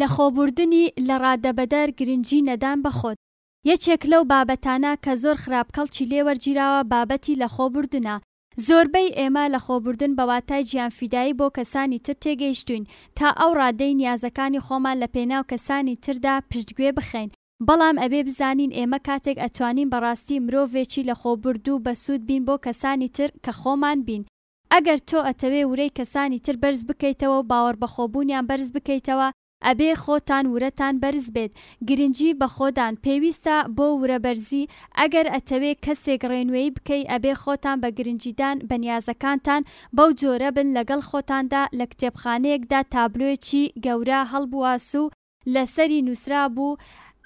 لەخۆبوردنی لەڕادەبەدەر گرنگی نەدان بە خۆت یەکێک لەو بابەتانە کە زۆر خراپ کەڵکی لێ وەرگیراوە بابەتی لەخۆبوردنە زۆربەی ئێمە لەخۆبوردن بە واتای گیانفیدایی بۆ کەسانی تر تێگەیشتوین تا ئەو ڕادەی نیازەکانی خۆمان لە پێناو کەسانی تردا پشتگوێ بخەین بەڵام ئەبێ بزانین ئێمە کاتێک ئەتوانین بەڕاستی مرۆڤێکی لەخۆبوردوو بەسوود بین بۆ کەسانی تر کە خۆمان بین ئەگەر تۆ ئەتەوێ ورەی کەسانی تر بەرز بکەیتەوە و باوەڕبەخۆبوونیان بەرز بکەیتەوە ئەبێ خۆتان ورەتان بەرز بێت، گرنگی بە خۆدان پێویستە بۆ ورەبەرزی، ئەگەر ئەتەوێ کەسێک ڕێنوێی بکەی ئەبێ خۆتان بە گرنگیدان بە نیازەکانتان بەو جۆرە بن لەگەڵ خۆتاندا لە کتێبخانەیەکدا تابلۆیەکی گەورە هەڵبواسو لەسەری نوسرابوو،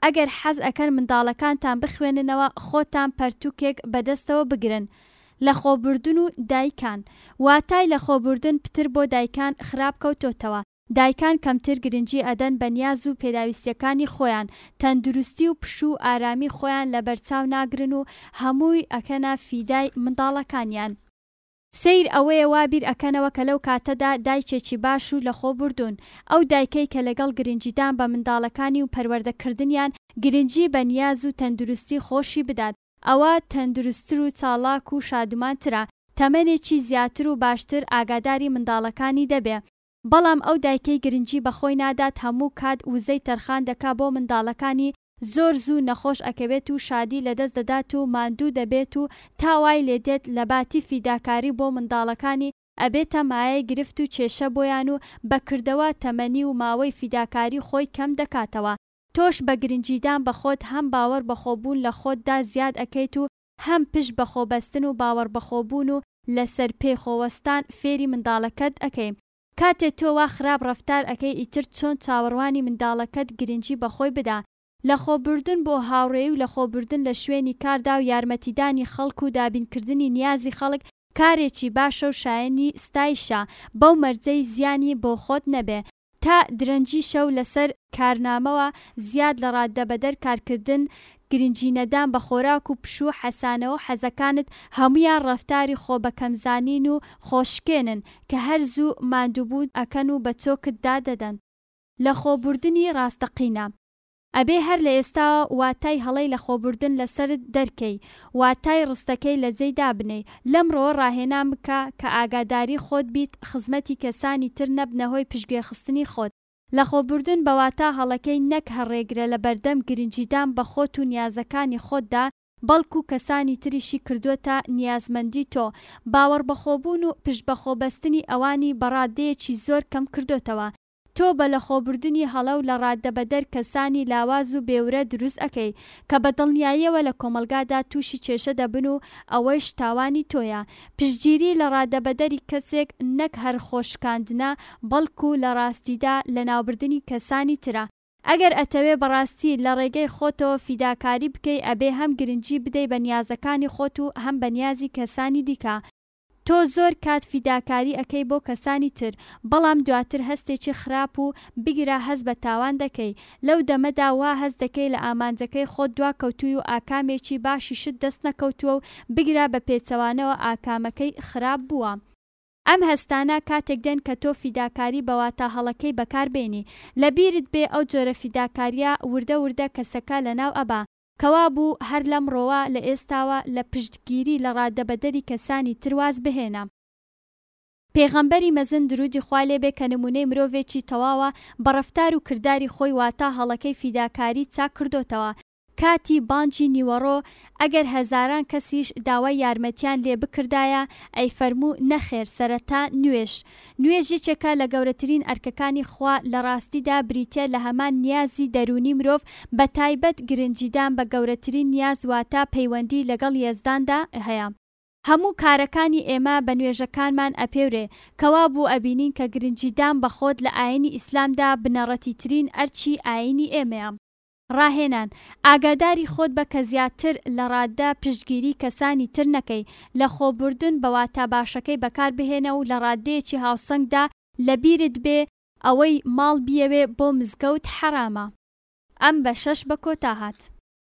ئەگەر حەز ئەکەن منداڵەکانتان بخوێننەوە خۆتان پەرتوکێک بەدەستەوە بگرن لەخۆبوردن و دایکان. واتای لەخۆبوردن پتر بۆ دایکان خراپ کەوتۆتەوە. دایکان کەمتر گرنگی ئەدەن بە نیاز و پێداویستیەکانی خۆیان، تەندروستی و پشوو و ئارامی خۆیان لەبەرچاو ناگرن و هەمووی ئەکەنە فیدای منداڵەکانیان. سەیر ئەوەیە وا بیر ئەکەنەوە کە لەو کاتەدا دایکێکی باش و لەخۆ بوردون، ئەو دایکەی کە لەگەڵ گرنگی دان بە منداڵەکانی و پەروەردە کردنیان گرنگی بە نیاز و تەندروستی خۆشی بدات ئەوا تەندروستتر و چاڵاک و شادومان ترە، تەمەنێکی زیاتر و باشتر ئاگاداری منداڵەکانی دەبێ. بەڵام ئەو دایکەی گرنگی بە خۆی نادات هەموو کات وزەی تەرخان دەکا بۆ منداڵەکانی زۆر زوو نەخۆش ئەکەوێت و شادی لەدەست دەدات و ماندوو دەبێت و تا وای لێ دێت لەباتی فیداکاری بۆ منداڵەکانی ئەبێتە مایەی گرفت و کێشە بۆیان و بە کردەوە تەمەنی و ماوەی فیداکاری خۆی کەم دەکاتەوە تۆش بە گرنگیدان بە خۆت هەم باوەڕ بەخۆبوون لە خۆتدا زیاد ئەکەیت و هەم پشت بە خۆبەستن و باوەڕبەخۆبوون و لەسەر پێ خۆوەستان فێری منداڵەکەت ئەکەی. کاتێ تۆ وا خراپ ڕەفتار ئەکەی ئیتر چۆن چاوەڕوانی منداڵەکەت گرنگی بە خۆی بدا؟ لەخۆبوردن بۆ هاوڕێی و لەخۆبوردن لە شوێنی کاردا و یارمەتیدانی خەڵک و دابینکردنی نیازی خەڵک کارێکی باشە و شایەنی ستایشە بەو مەرجەی زیانی بۆ خۆت نەبێ تا درەنگی شەو لەسەر کارنامەوە زیاد لە ڕاددەبەدەر کارکردن، گرنگی نەدان بە خۆراک و پشوو، حەسانەوە و حەزەکانت هەموویان ڕەفتاری خۆ بە کەم زانین و خۆ شکێنن کە هەر زوو ماندووبوو ئەکەن و بە چۆکت دا دەدەن. لە خۆ بوردنی ڕاستەقینە. ئەبێ هەر لە ئێستاوە واتای هەڵەی لە خۆبوردن لە سەرت دەرکەی، واتای ڕستەکەی لە جێی دابنێی. لەمڕۆوە ڕاهێنان بکە کە ئاگاداری خۆت بیت، خزمەتی کەسانی تر نەبنە هۆی پشتگوێخستنی خۆت. لە خۆبوردن بە واتا هەڵەکەی نەک هەر ڕێگرە لە بەردەم گرنگیدان بە خۆت و نیازەکانی خۆتدا، بەڵکوو کەسانی تریشی کردووەتە نیازمەندی تۆ. باوەڕبەخۆبوون و پشتبەخۆبەستنی ئەوانی بە ڕاددەیەکی زۆر کەم کردۆتەوە. تۆ بە لەخۆبردنی هەڵە و لە ڕاددەبەدەر کەسانی لاواز و بێورە دروست ئەکەی کە بە دڵنیاییەوە لە کۆمەڵگادا تووشی کێشە دەبن و ئەوەیش تاوانی تۆیە. پشتگیری لە ڕاددەبەدەری کەسێک نەک هەر خۆ شکاندنە بەڵکوو لە ڕاستیدا لەناوبردنی کەسانی ترە. ئەگەر ئەتەوێ بە ڕاستی لە ڕێگەی خۆتەوە فیداکاری بکەی ئەبێ هەم گرنگی بدەی بە نیازەکانی خۆت و هەم بە نیازی کەسانی دیکە. تۆ زۆر کات فیداکاری ئەکەی بۆ کەسانی تر بەڵام دواتر هەستێکی خراپ و بگرە هەست بە تاوان دەکەی لەو دەمەدا وا هەست دەکەی لە ئامانجەکەی خۆت دوا کەوتووی و ئاکامێکی باشیشت دەست نەکەوتووە و بگرە بە پێچەوانەوە ئاکامەکەی خراپ بووە. ئەم هەستانە کاتێک دێن کە تۆ فیداکاری بە واتا هەڵەکەی بەکار بێنی. لە بیرت بێ ئەو جۆرە فیداکارییە وردە وردە کەسەکە لە ناو ئەبا. کەوابوو هەر لەمڕۆوە، لە ئێستاوە، لە پشتگیری، لە ڕاددەبەدەری کەسانی تر واز بهێنە. پێغەمبەری مەزن درودی خوا لێ بێ کە نمونەی مرۆڤێکی تەواوە بە ڕەفتار و کرداری خۆی واتا هەڵەکەی فیداکاری چاک کردۆتەوە کاتی بانگی نیوەڕۆ ئەگەر هەزاران کەسیش داوای یارمەتیان لێ بکردایە ئەیفەرموو نەخێر سەرەتا نوێژ نوێژ یەکێکە لە گەورەترین ئەرکەکانی خوا، لە ڕاستیدا بریتییە لە هەمان نیازی دەروونی مرۆڤ، بە تایبەت گرنگیدان بە گەورەترین نیاز واتە پەیوەندی لەگەڵ یەزداندا هەیە. هەموو کارەکانی ئێمە بە نوێژەکانمان ئەپێورێ، کەوابوو ئەبینین کە گرنگیدان بە خۆت لە ئاینی ئیسلامدا بنەڕەتیترین ئەرکی ئاینی ئێمەیە. ڕاهێنان، ئاگاداری خۆت بە کە زیاتر لە ڕاددە پشتگیری کەسانی تر نەکەی، لە خۆبوردن بە واتا باشەکەی بەکار بهێنە و لە ڕاددەیەکی هاوسەنگدا لە بیرت بێ ئەوەی ماڵ بیەوێ بۆ مزگەوت حەرامە. ئەم بەشەش بە کۆتا هات.